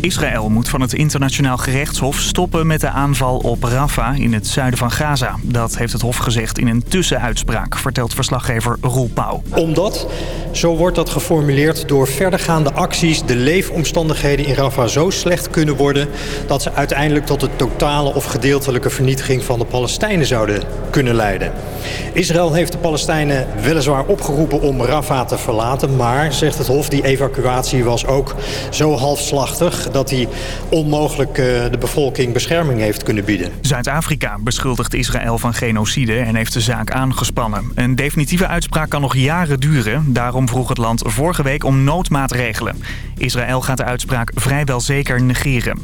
Israël moet van het internationaal gerechtshof stoppen met de aanval op Rafah in het zuiden van Gaza. Dat heeft het hof gezegd in een tussenuitspraak, vertelt verslaggever Roel Pauw. Omdat, zo wordt dat geformuleerd, door verdergaande acties de leefomstandigheden in Rafah zo slecht kunnen worden... dat ze uiteindelijk tot de totale of gedeeltelijke vernietiging van de Palestijnen zouden kunnen leiden. Israël heeft de Palestijnen weliswaar opgeroepen om Rafah te verlaten... maar, zegt het hof, die evacuatie was ook zo halfslachtig... dat hij onmogelijk uh, de bevolking bescherming heeft kunnen bieden. Zuid-Afrika beschuldigt Israël van genocide en heeft de zaak aangespannen. Een definitieve uitspraak kan nog jaren duren. Daarom vroeg het land vorige week om noodmaatregelen. Israël gaat de uitspraak vrijwel zeker negeren.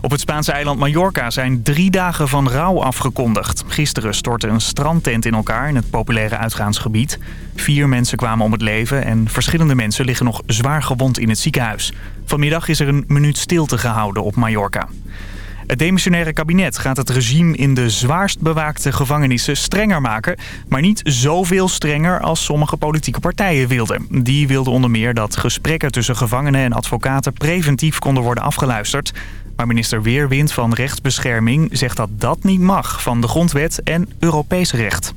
Op het Spaanse eiland Mallorca zijn drie dagen van rouw afgekondigd. Gisteren stortte een strandtent in elkaar in het populaire uitgaansgebied. Vier mensen kwamen om het leven en verschillende mensen liggen nog zwaar gewond in het ziekenhuis. Vanmiddag is er een minuut stilte gehouden op Mallorca. Het demissionaire kabinet gaat het regime in de zwaarst bewaakte gevangenissen strenger maken. Maar niet zoveel strenger als sommige politieke partijen wilden. Die wilden onder meer dat gesprekken tussen gevangenen en advocaten preventief konden worden afgeluisterd. Maar minister Weerwind van Rechtsbescherming zegt dat dat niet mag van de grondwet en Europees recht.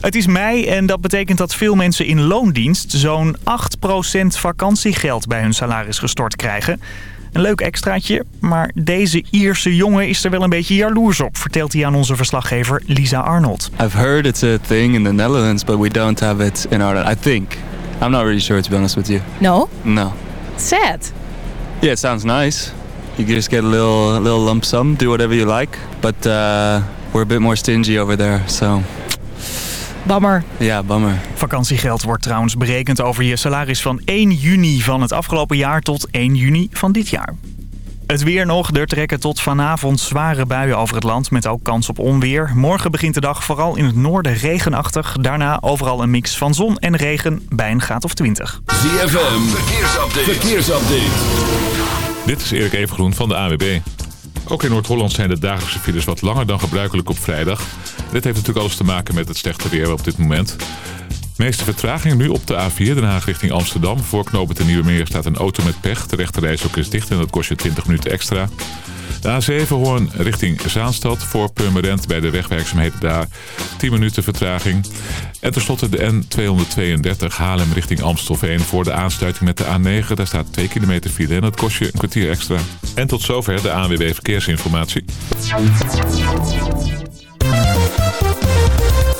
Het is mei en dat betekent dat veel mensen in loondienst zo'n 8% vakantiegeld bij hun salaris gestort krijgen. Een leuk extraatje, maar deze Ierse jongen is er wel een beetje jaloers op, vertelt hij aan onze verslaggever Lisa Arnold. I've heard it's a thing in the Netherlands, but we don't have it in Ireland. I think. I'm not really sure to be honest with you. No? No. Sad. Yeah, it sounds nice. You just get a little, little lump sum, do whatever you like. But uh, we're a bit more stingy over there, so... Bammer. Ja, bammer. Vakantiegeld wordt trouwens berekend over je salaris van 1 juni van het afgelopen jaar tot 1 juni van dit jaar. Het weer nog. Er trekken tot vanavond zware buien over het land met ook kans op onweer. Morgen begint de dag vooral in het noorden regenachtig. Daarna overal een mix van zon en regen bij een graad of 20. ZFM, verkeersupdate. verkeersupdate. Dit is Erik Evengroen van de AWB. Ook in Noord-Holland zijn de dagelijkse files wat langer dan gebruikelijk op vrijdag. Dit heeft natuurlijk alles te maken met het slechte weer op dit moment. Meeste vertraging nu op de A4 Den Haag richting Amsterdam. Voor knopen de Nieuwe Meer staat een auto met pech. De rechte ook is dicht en dat kost je 20 minuten extra. De A7 Hoorn richting Zaanstad voor Purmerend bij de wegwerkzaamheden daar 10 minuten vertraging. En tenslotte de N232 Haarlem richting Amstelveen voor de aansluiting met de A9. Daar staat 2 kilometer file en dat kost je een kwartier extra. En tot zover de ANWB Verkeersinformatie.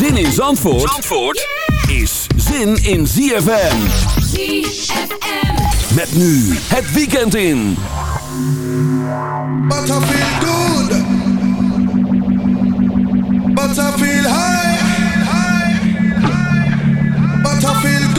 Zin in Zandvoort, Zandvoort is zin in ZFM. ZFM. Met nu het weekend in. But I feel good. But I feel high. But I feel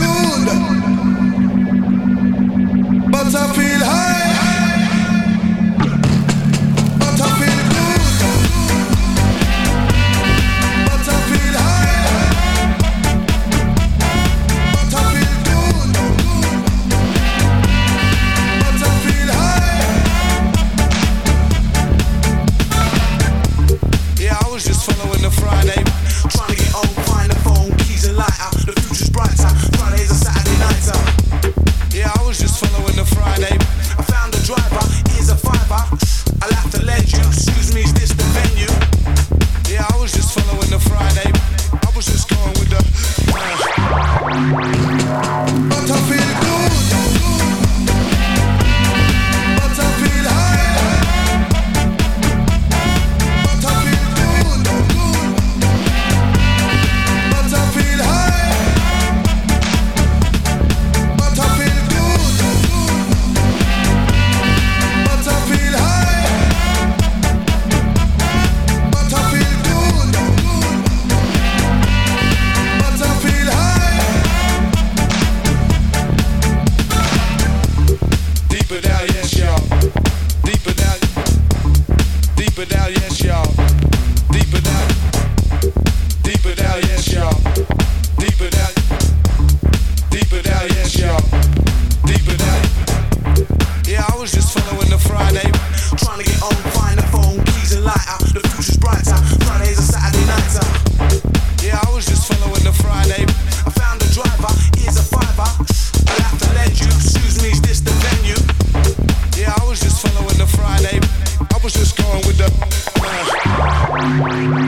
Bye.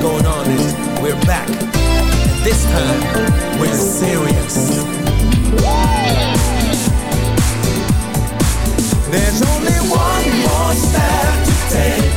going on is we're back. And this time, we're serious. There's only one more step to take.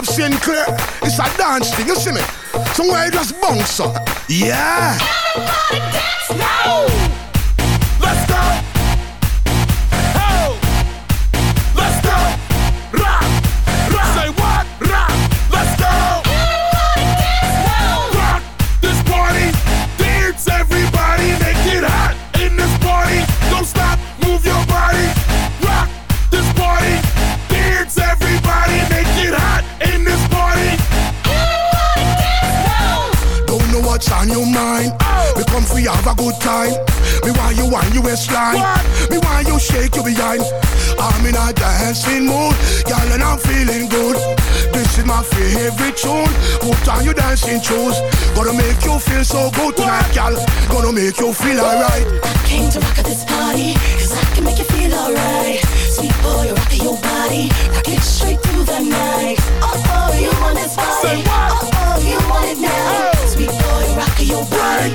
Bob Sinclar. It's a dance thing, you see me? Somewhere you just bounce up. Yeah. Everybody dance now. We you have a good time. Me want you on your waistline. Me want you shake your behind. I'm in a dancing mood, girl, and I'm feeling good. This is my favorite tune. Put on your dancing shoes. Gonna make you feel so good tonight, girl. Gonna make you feel alright. I Came to rock at this party, cause I can make you feel alright. Sweet boy, rock your body, rock it straight through the night. Oh, oh, you want this body. Oh, oh, you want it now. Sweet boy, rock your body,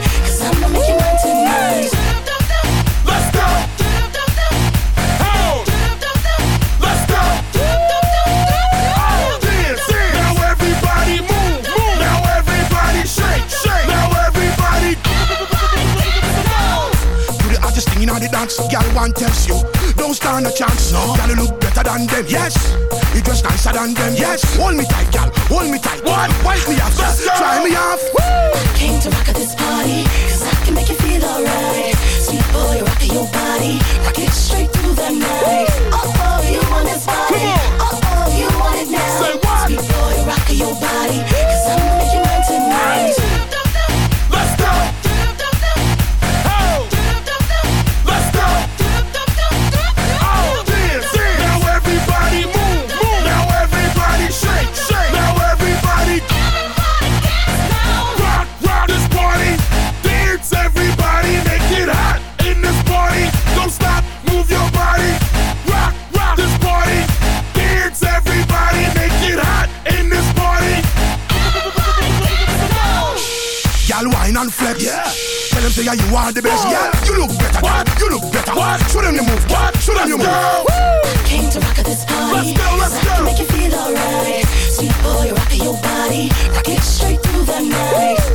Hold me tight. What? Wipe me off, try me off. Came to rock at this party, cause I can make you feel alright. Sweet boy, rockin' your body, rock it straight through the night. Sweet boy, rockin' your body, and flex. Yeah. Tell them say yeah, you are the best. What? Yeah, you look better. What? You look better. What? Show them you move. What? Show them you move. Go. Came to rock at this party. Let's go, let's cause I go. can make you feel alright. Sweet boy, rock your body, rock it straight through the night. Oh,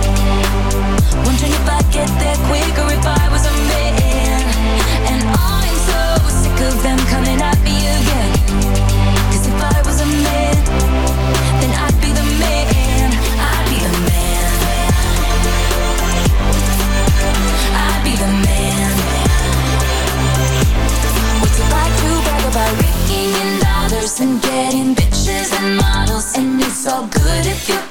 get there quicker if I was a man. And I'm so sick of them coming at me again. Cause if I was a man, then I'd be the man. I'd be the man. I'd be the man. What's it like to brag about raking in dollars And getting bitches and models? And it's all good if you're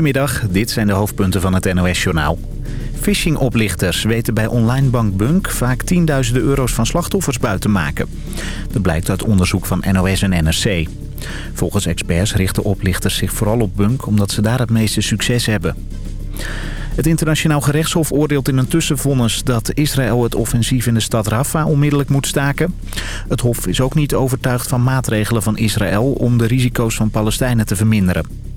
Goedemiddag, dit zijn de hoofdpunten van het NOS-journaal. Phishing-oplichters weten bij online bank Bunk vaak tienduizenden euro's van slachtoffers buiten maken. Dat blijkt uit onderzoek van NOS en NRC. Volgens experts richten oplichters zich vooral op Bunk omdat ze daar het meeste succes hebben. Het internationaal gerechtshof oordeelt in een tussenvonnis dat Israël het offensief in de stad Rafah onmiddellijk moet staken. Het hof is ook niet overtuigd van maatregelen van Israël om de risico's van Palestijnen te verminderen.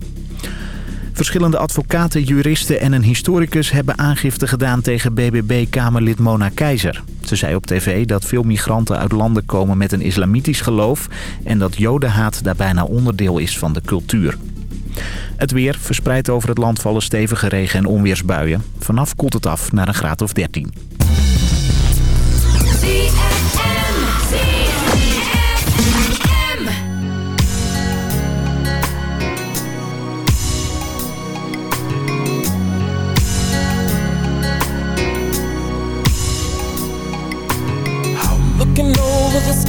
Verschillende advocaten, juristen en een historicus hebben aangifte gedaan tegen BBB-kamerlid Mona Keizer. Ze zei op tv dat veel migranten uit landen komen met een islamitisch geloof... en dat jodenhaat daar bijna onderdeel is van de cultuur. Het weer verspreid over het land vallen stevige regen- en onweersbuien. Vanaf koelt het af naar een graad of 13.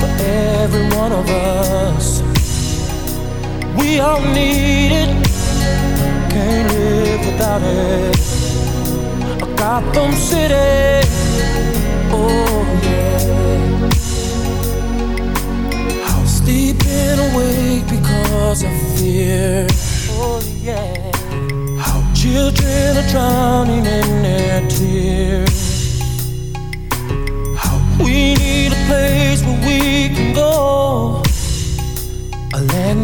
for every one of us. We all need it, can't live without it. A Gotham City, oh yeah. I'm sleeping awake because of fear, oh yeah. How children are drowning in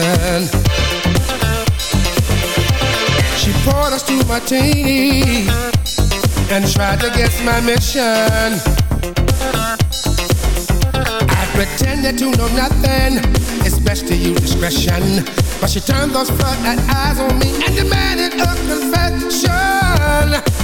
Suspicion. She poured us two martini and tried to guess my mission. I pretended to know nothing. It's best to use discretion. But she turned those floodlight eyes on me and demanded a confession.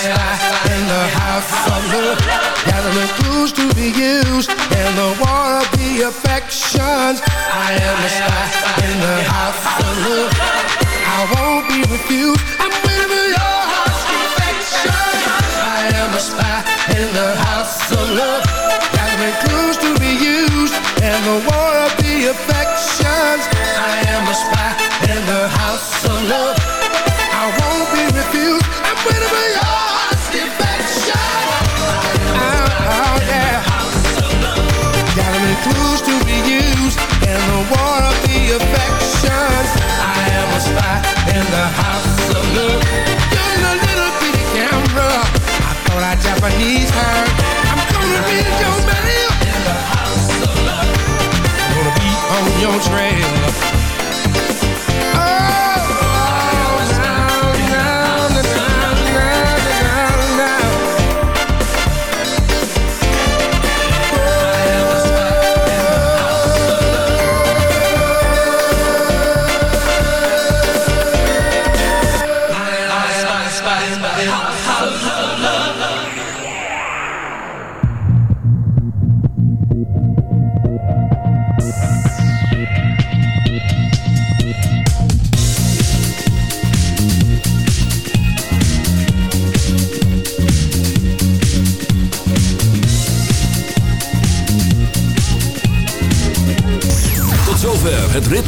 In the house of love, gathering clues to be used in the war of the affections. I am a spy in the house of love. I won't be refused. I'm waiting for your heart's affection. I am a spy in the house of love. Gathering clues to be used in the war of the affections. I am a spy in the house of love. I won't be refused. I'm for your Clues to be used in the war of the affections. I am a spy in the house of love. You're a little bitty camera. I thought I Japanese her. I'm gonna be your mail. In the house of love. Gonna be on your trail. Oh,